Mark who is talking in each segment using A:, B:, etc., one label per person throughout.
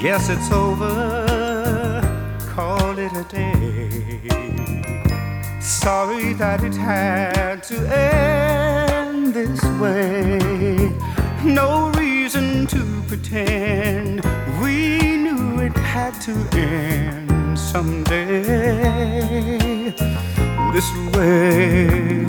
A: Guess it's over, call it a day. Sorry that it had to end this way. No reason to pretend we knew it had to end someday this way.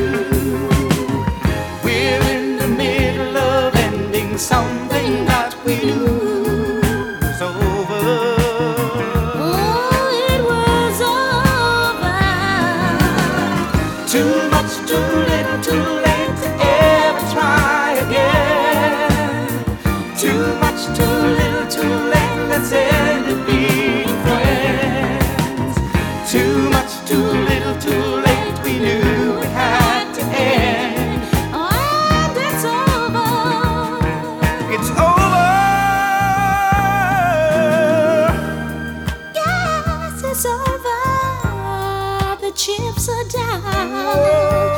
B: too much, too little, too late. chips are down.